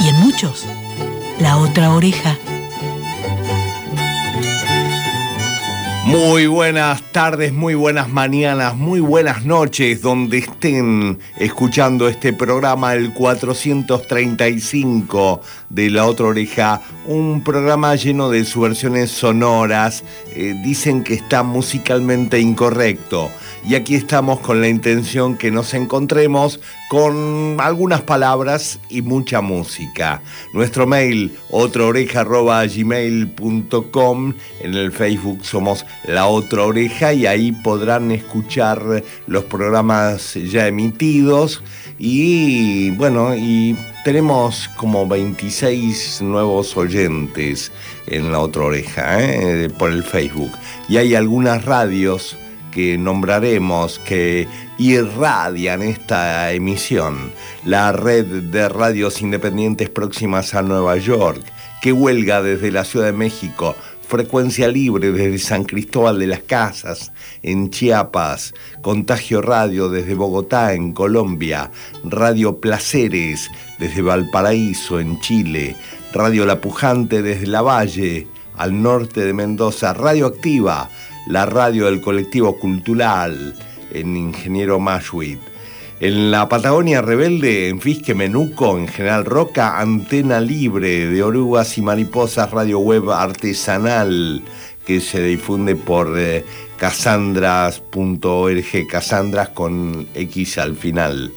y en muchos la otra oreja. Muy buenas tardes, muy buenas mañanas, muy buenas noches, donde estén escuchando este programa, el 435 de La Otra Oreja, un programa lleno de subversiones sonoras, eh, dicen que está musicalmente incorrecto. Y aquí estamos con la intención que nos encontremos con algunas palabras y mucha música. Nuestro mail, otraoreja.gmail.com, en el Facebook somos La Otra Oreja y ahí podrán escuchar los programas ya emitidos y bueno, y tenemos como 26 nuevos oyentes en La Otra Oreja ¿eh? por el Facebook y hay algunas radios que nombraremos que irradian esta emisión, la red de radios independientes próximas a Nueva York, que huelga desde la Ciudad de México, Frecuencia Libre desde San Cristóbal de las Casas, en Chiapas, Contagio Radio desde Bogotá, en Colombia, Radio Placeres desde Valparaíso, en Chile, Radio La Pujante desde La Valle, al norte de Mendoza, Radio Activa la radio del colectivo cultural en Ingeniero Mashwit. En la Patagonia Rebelde, en Fisque Menuco, en General Roca, Antena Libre de Orugas y Mariposas, radio web artesanal que se difunde por eh, casandras.org, casandras con X al final.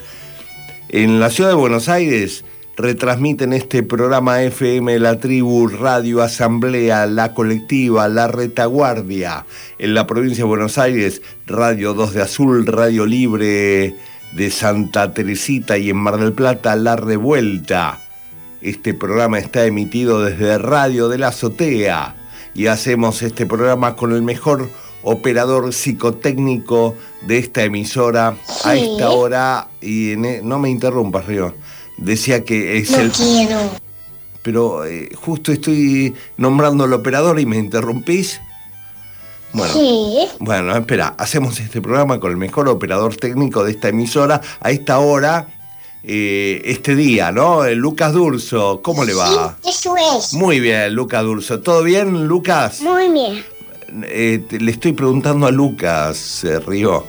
En la ciudad de Buenos Aires, retransmiten este programa FM La Tribu, Radio Asamblea, La Colectiva, La Retaguardia. En la provincia de Buenos Aires, Radio 2 de Azul, Radio Libre de Santa Teresita y en Mar del Plata, La Revuelta. Este programa está emitido desde Radio de la Azotea y hacemos este programa con el mejor operador psicotécnico de esta emisora a esta hora. Y e, no me interrumpas, Río decía que es no quiero. Pero eh, justo estoy nombrando al operador y me interrumpís. Bueno, sí. bueno, espera, hacemos este programa con el mejor operador técnico de esta emisora a esta hora, eh, este día, ¿no? Eh, Lucas Durso, ¿cómo le va? Sí, eso es. Muy bien, Lucas Durso. ¿Todo bien, Lucas? Muy bien. le estoy preguntando a Lucas, Río.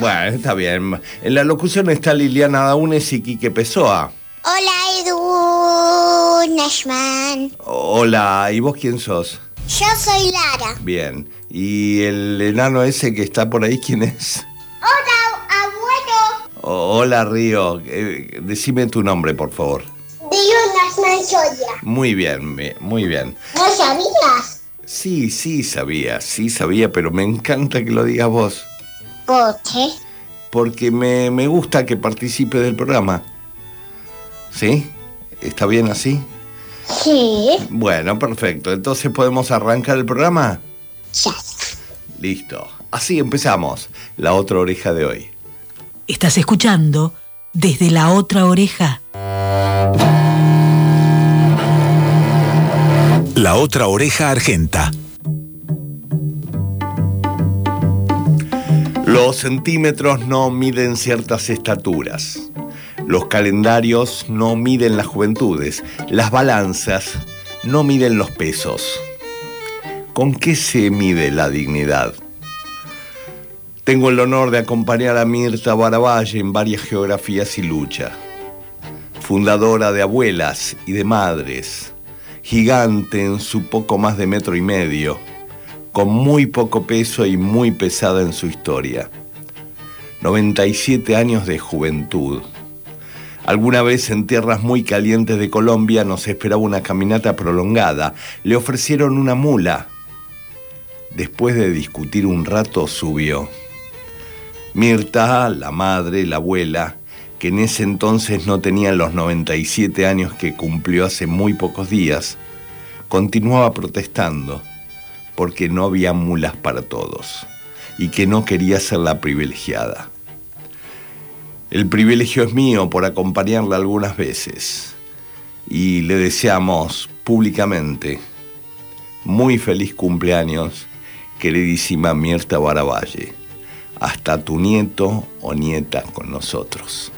Bueno, está bien. En la locución está Liliana Daunes y Quique Pessoa. Hola, Edu Nashman. Hola, ¿y vos quién sos? Yo soy Lara. Bien. ¿Y el enano ese que está por ahí, quién es? Hola, abuelo. hola, Río. Eh, decime tu nombre, por favor. Río Nashman Soya. Muy bien, muy bien. ¿No sabías? Sí, sí sabía, sí sabía, pero me encanta que lo digas vos. ¿Por qué? Porque me, me gusta que participe del programa. ¿Sí? ¿Está bien así? Sí. Bueno, perfecto. Entonces podemos arrancar el programa. Ya. Listo. Así empezamos. La otra oreja de hoy. Estás escuchando desde la otra oreja. La otra oreja argenta. Los centímetros no miden ciertas estaturas. Los calendarios no miden las juventudes. Las balanzas no miden los pesos. ¿Con qué se mide la dignidad? Tengo el honor de acompañar a Mirta Baravalle en varias geografías y lucha. Fundadora de abuelas y de madres, gigante en su poco más de metro y medio con muy poco peso y muy pesada en su historia. 97 años de juventud. Alguna vez en tierras muy calientes de Colombia nos esperaba una caminata prolongada. Le ofrecieron una mula. Después de discutir un rato subió. Mirta, la madre, la abuela, que en ese entonces no tenía los 97 años que cumplió hace muy pocos días, continuaba protestando porque no había mulas para todos y que no quería ser la privilegiada. El privilegio es mío por acompañarla algunas veces y le deseamos públicamente muy feliz cumpleaños, queridísima Mirta Baravalle. Hasta tu nieto o nieta con nosotros.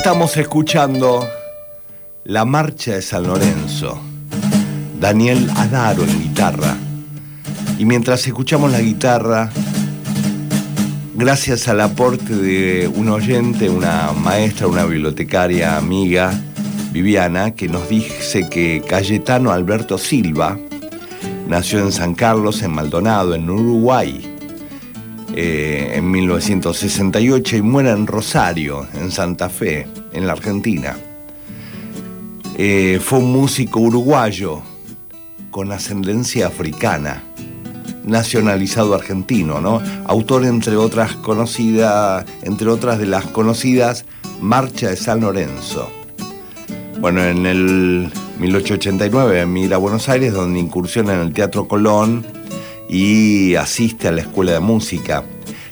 Estamos escuchando la marcha de San Lorenzo. Daniel Adaro en guitarra. Y mientras escuchamos la guitarra, gracias al aporte de un oyente, una maestra, una bibliotecaria amiga, Viviana, que nos dice que Cayetano Alberto Silva nació en San Carlos, en Maldonado, en Uruguay, eh, en 1968 y muere en Rosario, en Santa Fe, en la Argentina. Eh, fue un músico uruguayo con ascendencia africana nacionalizado argentino, ¿no? Autor entre otras conocidas, entre otras de las conocidas Marcha de San Lorenzo. Bueno, en el 1889 emigra a Buenos Aires, donde incursiona en el Teatro Colón y asiste a la Escuela de Música.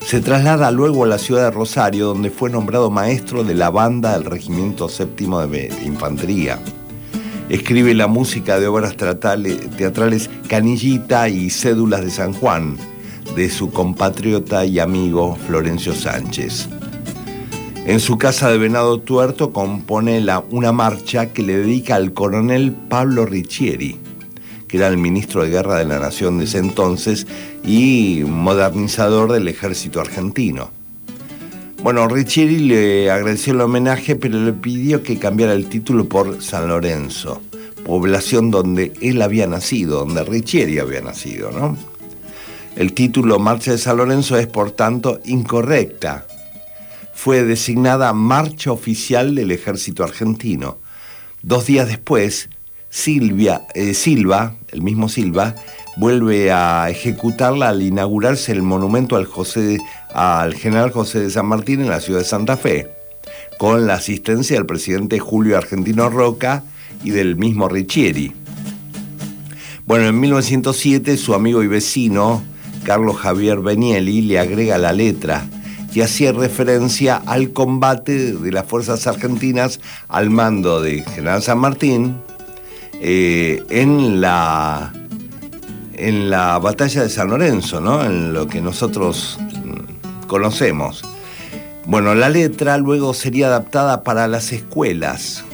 Se traslada luego a la ciudad de Rosario, donde fue nombrado maestro de la banda del Regimiento Séptimo de Infantería. Escribe la música de obras teatrales Canillita y Cédulas de San Juan, de su compatriota y amigo Florencio Sánchez. En su casa de Venado Tuerto compone una marcha que le dedica al coronel Pablo Riccieri, que era el ministro de Guerra de la Nación de ese entonces y modernizador del ejército argentino. Bueno, Riccieri le agradeció el homenaje, pero le pidió que cambiara el título por San Lorenzo, población donde él había nacido, donde Riccieri había nacido, ¿no? El título Marcha de San Lorenzo es, por tanto, incorrecta. Fue designada Marcha Oficial del Ejército Argentino. Dos días después, Silvia, eh, Silva, el mismo Silva, vuelve a ejecutarla al inaugurarse el monumento al, general José de San Martín en la ciudad de Santa Fe, con la asistencia del presidente Julio Argentino Roca y del mismo Riccieri. Bueno, en 1907 su amigo y vecino, Carlos Javier Benieli, le agrega la letra que hacía referencia al combate de las fuerzas argentinas al mando de General San Martín eh, en la en la batalla de San Lorenzo, ¿no? En lo que nosotros mm, conocemos. Bueno, la letra luego sería adaptada para las escuelas.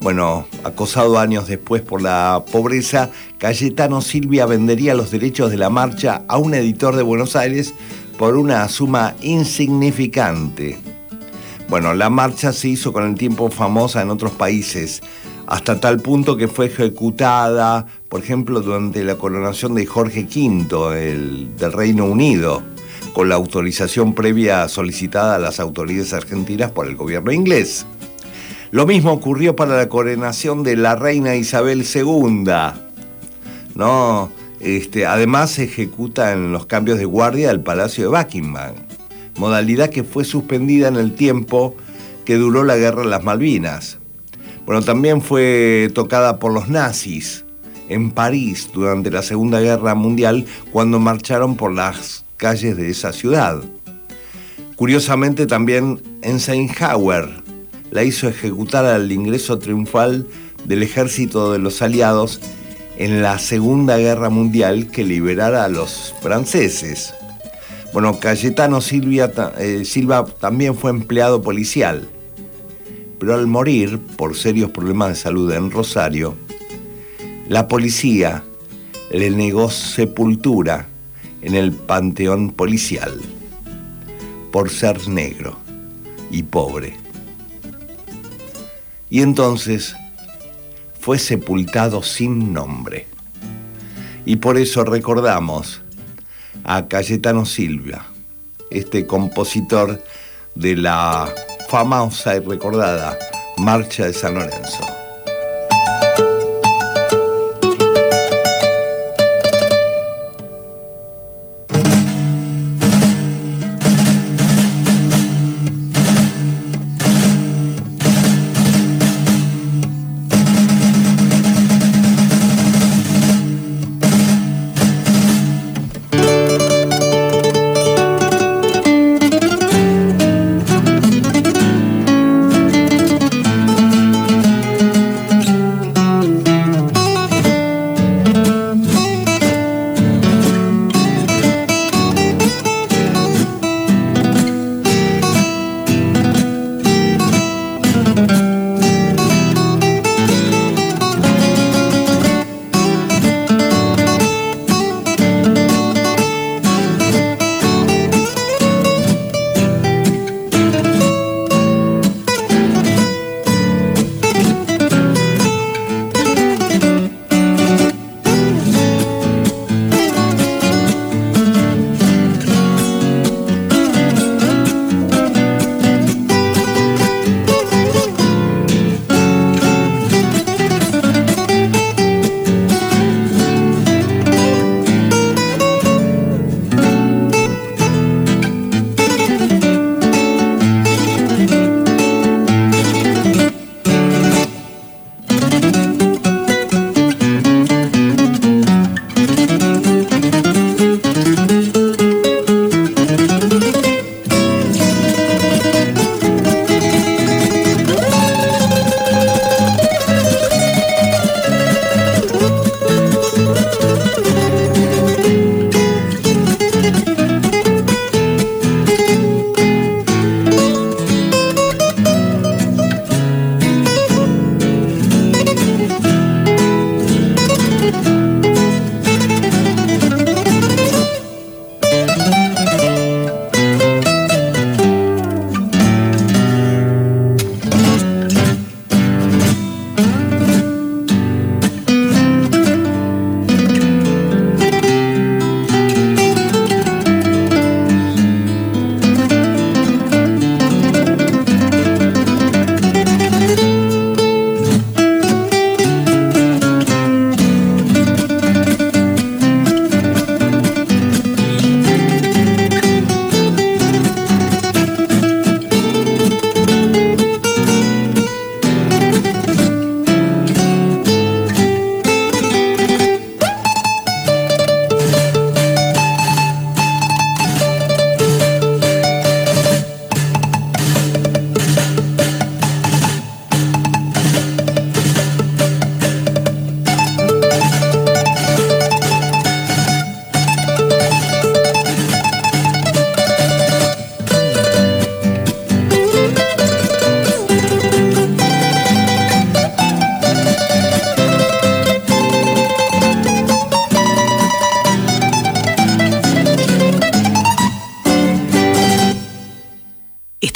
Bueno, acosado años después por la pobreza, Cayetano Silvia vendería los derechos de la marcha a un editor de Buenos Aires por una suma insignificante. Bueno, la marcha se hizo con el tiempo famosa en otros países, hasta tal punto que fue ejecutada, por ejemplo, durante la coronación de Jorge V el, del Reino Unido, con la autorización previa solicitada a las autoridades argentinas por el gobierno inglés. Lo mismo ocurrió para la coronación de la reina Isabel II. ¿no? Este, además se ejecuta en los cambios de guardia del Palacio de Buckingham, modalidad que fue suspendida en el tiempo que duró la Guerra de las Malvinas. Bueno, también fue tocada por los nazis en París durante la Segunda Guerra Mundial cuando marcharon por las calles de esa ciudad. Curiosamente también Eisenhower la hizo ejecutar al ingreso triunfal del ejército de los aliados en la Segunda Guerra Mundial que liberara a los franceses. Bueno, Cayetano eh, Silva también fue empleado policial pero al morir por serios problemas de salud en Rosario, la policía le negó sepultura en el panteón policial por ser negro y pobre. Y entonces fue sepultado sin nombre. Y por eso recordamos a Cayetano Silva, este compositor de la famosa y recordada Marcha de San Lorenzo.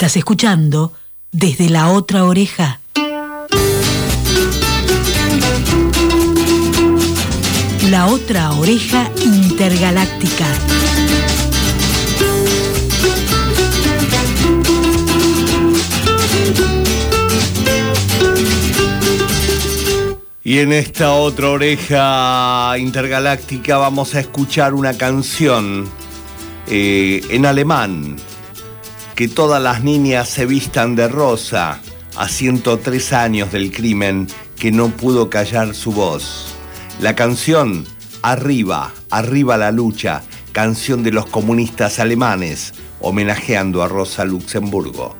Estás escuchando desde la otra oreja. La otra oreja intergaláctica. Y en esta otra oreja intergaláctica vamos a escuchar una canción eh, en alemán. Que todas las niñas se vistan de rosa a 103 años del crimen que no pudo callar su voz. La canción Arriba, arriba la lucha, canción de los comunistas alemanes, homenajeando a Rosa Luxemburgo.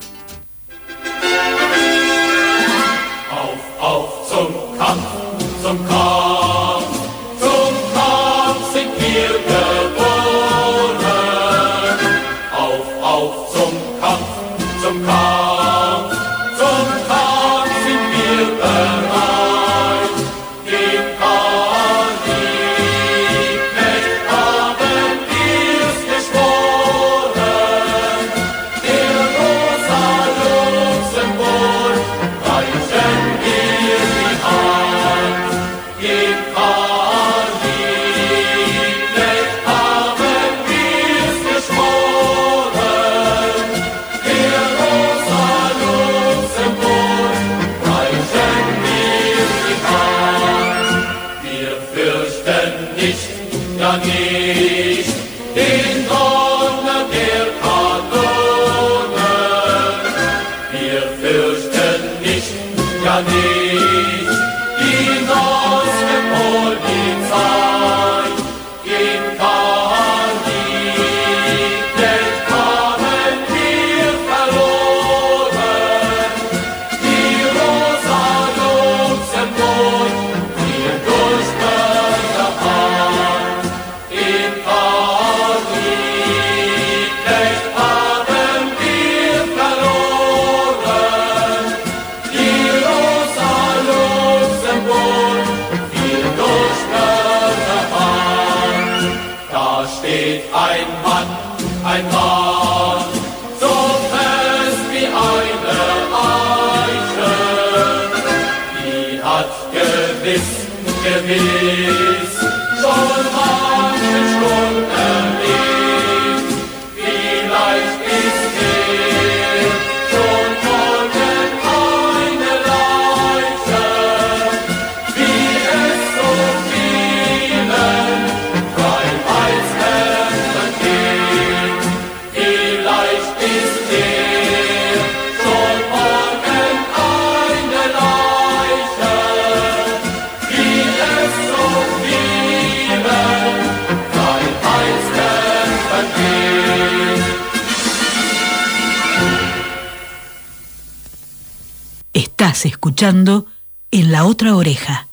Escuchando en la otra oreja.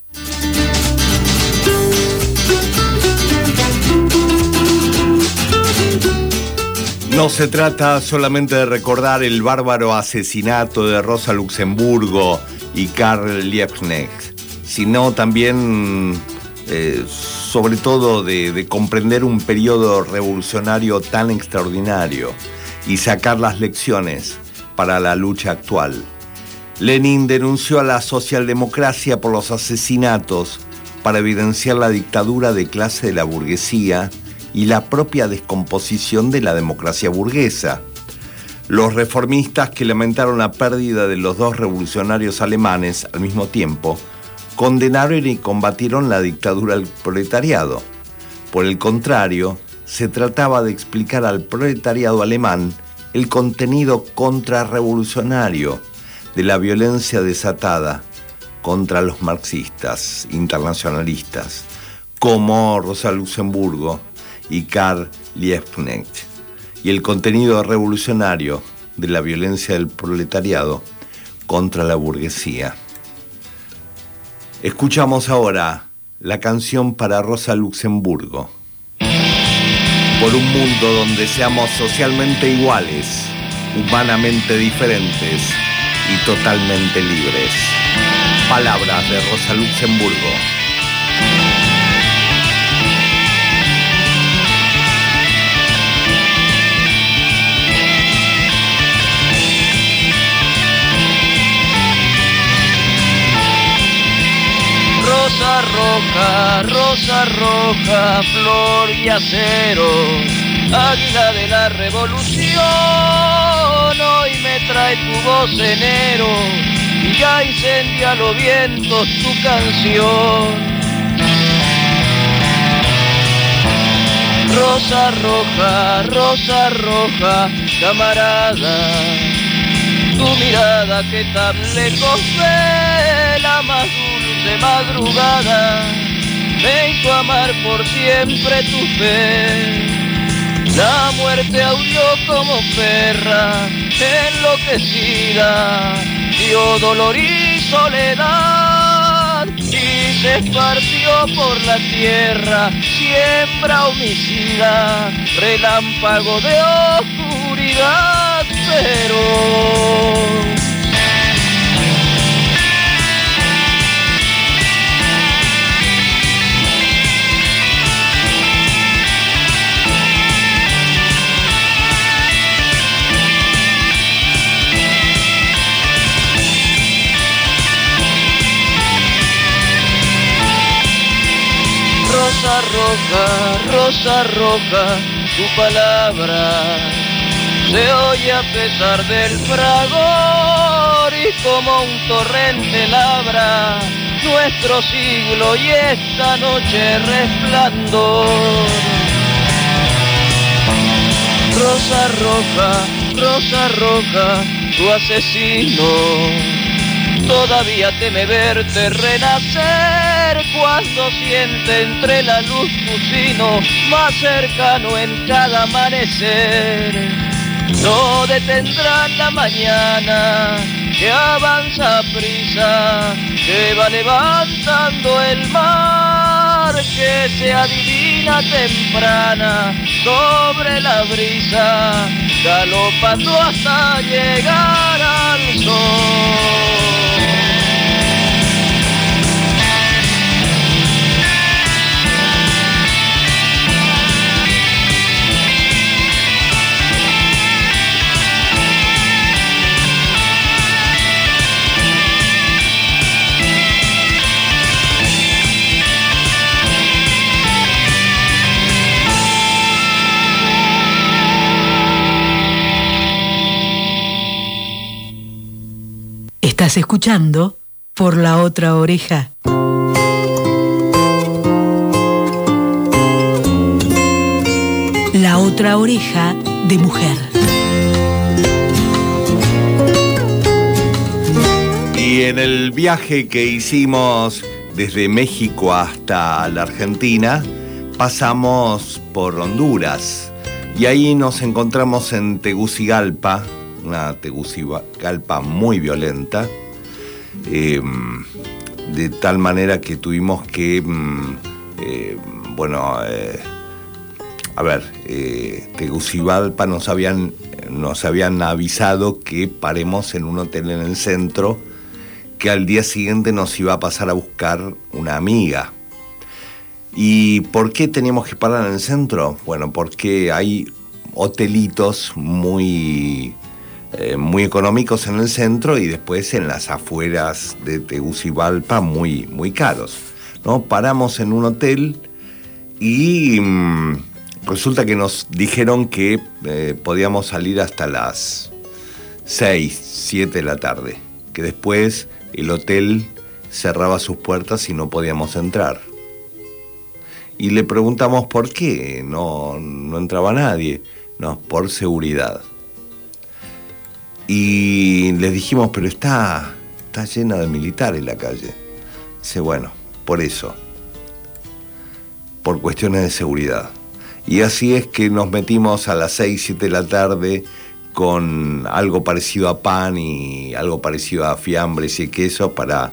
No se trata solamente de recordar el bárbaro asesinato de Rosa Luxemburgo y Karl Liebknecht, sino también, eh, sobre todo, de, de comprender un periodo revolucionario tan extraordinario y sacar las lecciones para la lucha actual. Lenin denunció a la socialdemocracia por los asesinatos para evidenciar la dictadura de clase de la burguesía y la propia descomposición de la democracia burguesa. Los reformistas que lamentaron la pérdida de los dos revolucionarios alemanes al mismo tiempo, condenaron y combatieron la dictadura del proletariado. Por el contrario, se trataba de explicar al proletariado alemán el contenido contrarrevolucionario de la violencia desatada contra los marxistas internacionalistas, como Rosa Luxemburgo y Karl Liebknecht, y el contenido revolucionario de la violencia del proletariado contra la burguesía. Escuchamos ahora la canción para Rosa Luxemburgo. Por un mundo donde seamos socialmente iguales, humanamente diferentes y totalmente libres. Palabras de Rosa Luxemburgo. Rosa roja, rosa roja, flor y acero, águila de la revolución, hoy me trae tu enero y ya incendia los vientos tu canción. Rosa roja, rosa roja, camarada, tu mirada que tan lejos ve la más dulce madrugada me hizo amar por siempre tu fe. La muerte aulló como perra, enloquecida, dio dolor y soledad y se esparció por la tierra, siembra homicida, relámpago de oscuridad, pero roja, rosa roja, tu palabra se oye a pesar del fragor y como un torrente labra nuestro siglo y esta noche resplandor. Rosa roja, rosa roja, tu asesino todavía teme verte renacer cuando siente entre la luz tu sino más cercano en cada amanecer. No detendrán la mañana que avanza a prisa, que va levantando el mar, que se adivina temprana sobre la brisa, galopando hasta llegar al sol. Estás escuchando por la otra oreja. La otra oreja de mujer. Y en el viaje que hicimos desde México hasta la Argentina, pasamos por Honduras. Y ahí nos encontramos en Tegucigalpa, una Tegucigalpa muy violenta, eh, de tal manera que tuvimos que, mm, eh, bueno, eh, a ver, eh, Tegucigalpa nos habían, nos habían avisado que paremos en un hotel en el centro, que al día siguiente nos iba a pasar a buscar una amiga. ¿Y por qué teníamos que parar en el centro? Bueno, porque hay hotelitos muy, eh, muy económicos en el centro y después en las afueras de Tegucigalpa muy, muy caros. ¿no? Paramos en un hotel y mm, resulta que nos dijeron que eh, podíamos salir hasta las 6, 7 de la tarde, que después el hotel cerraba sus puertas y no podíamos entrar. Y le preguntamos por qué, no, no entraba nadie. No, por seguridad. Y les dijimos, pero está, está llena de militares la calle. Dice, bueno, por eso. Por cuestiones de seguridad. Y así es que nos metimos a las 6, 7 de la tarde con algo parecido a pan y algo parecido a fiambres y queso para,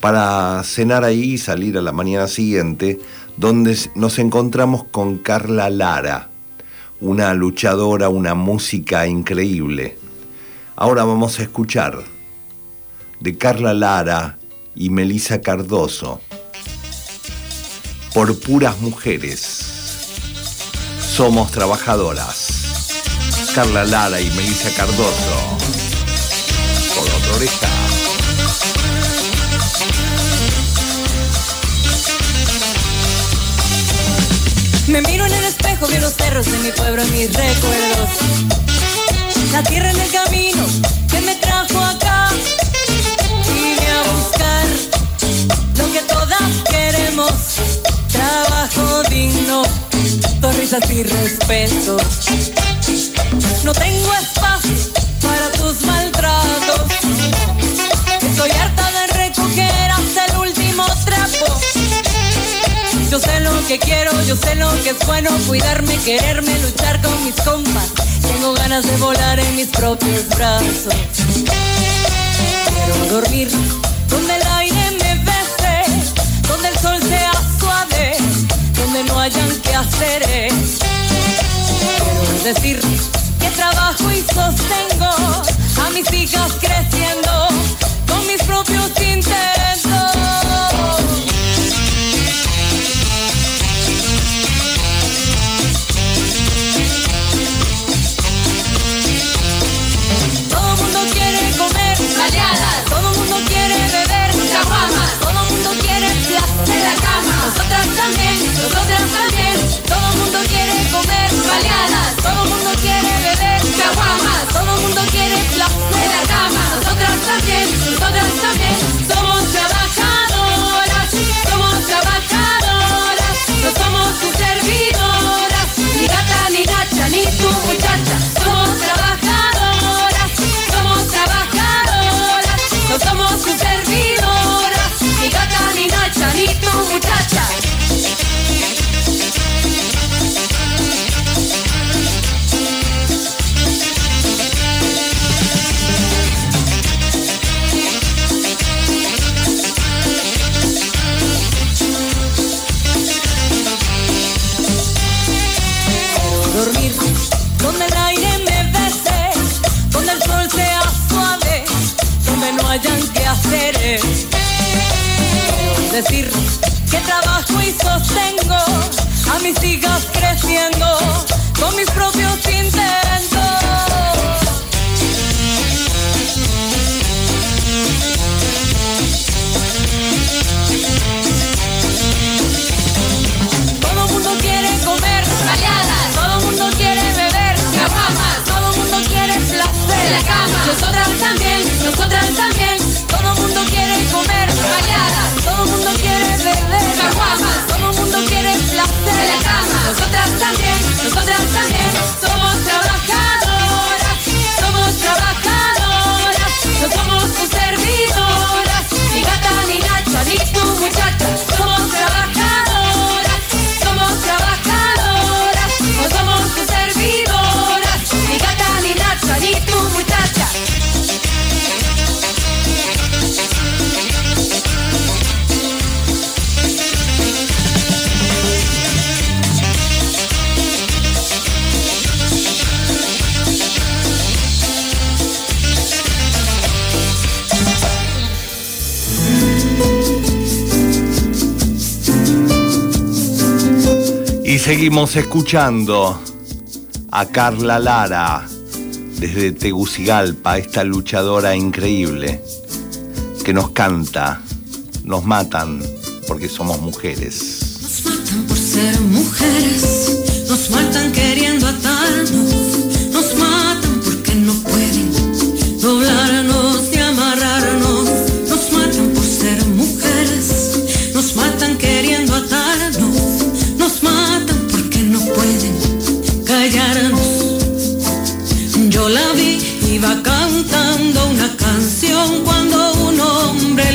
para cenar ahí y salir a la mañana siguiente, donde nos encontramos con Carla Lara, una luchadora, una música increíble. Ahora vamos a escuchar de Carla Lara y Melisa Cardoso, por puras mujeres. Somos trabajadoras. Carla Lara y Melissa Cardoso. Por otra oreja. Me miro en el espejo de los cerros de mi pueblo en mis recuerdos. La tierra en el camino que me trajo acá. Vine a buscar lo que todas queremos. Trabajo digno, sonrisas y respeto. No tengo Yo sé lo que quiero, yo sé lo que es bueno, cuidarme, quererme, luchar con mis compas. Tengo ganas de volar en mis propios brazos. Quiero dormir donde el aire me bese, donde el sol sea suave, donde no hayan que hacer. Quiero decir que trabajo y sostengo a mis hijas creciendo con mis propios intentos. Nosotras también, todo mundo quiere comer baleadas, todo mundo quiere beber caguamas, todo mundo quiere placer en la cama. Nosotras también, nosotras también, somos trabajadoras, Seguimos escuchando a Carla Lara desde Tegucigalpa, esta luchadora increíble que nos canta, nos matan porque somos mujeres. Nos matan por ser mujeres, nos matan queriendo atarnos,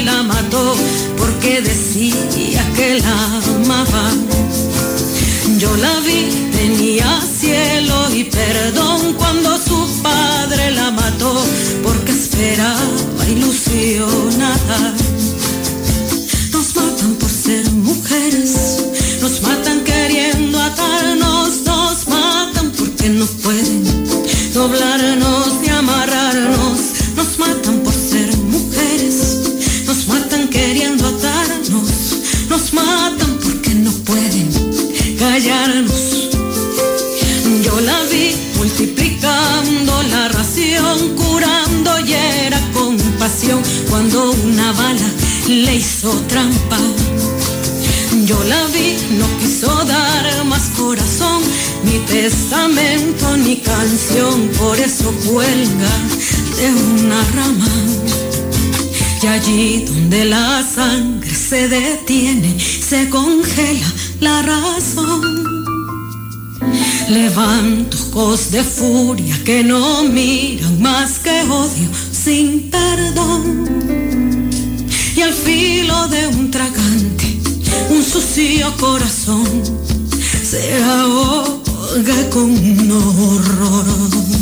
la mató porque decía que la amaba. Yo la vi, tenía cielo y perdón cuando su padre la mató porque esperaba ilusionada. Matan porque no pueden callarnos. Yo la vi multiplicando la ración, curando y era compasión cuando una bala le hizo trampa. Yo la vi, no quiso dar más corazón, ni testamento ni canción, por eso cuelga de una rama. Y allí donde la sangre se detiene, se congela la razón. Levanto ojos de furia que no miran más que odio sin perdón. Y al filo de un tragante, un sucio corazón se ahoga con un horror.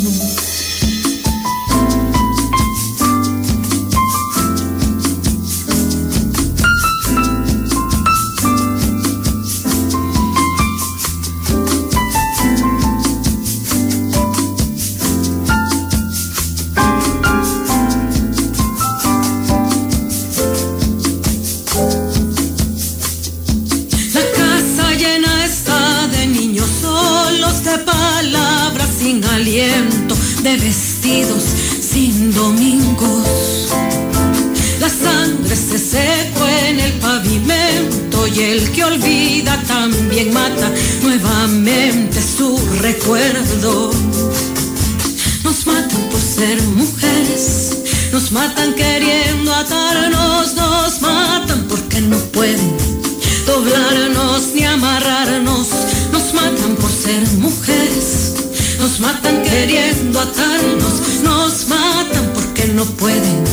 Pueden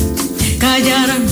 callarnos,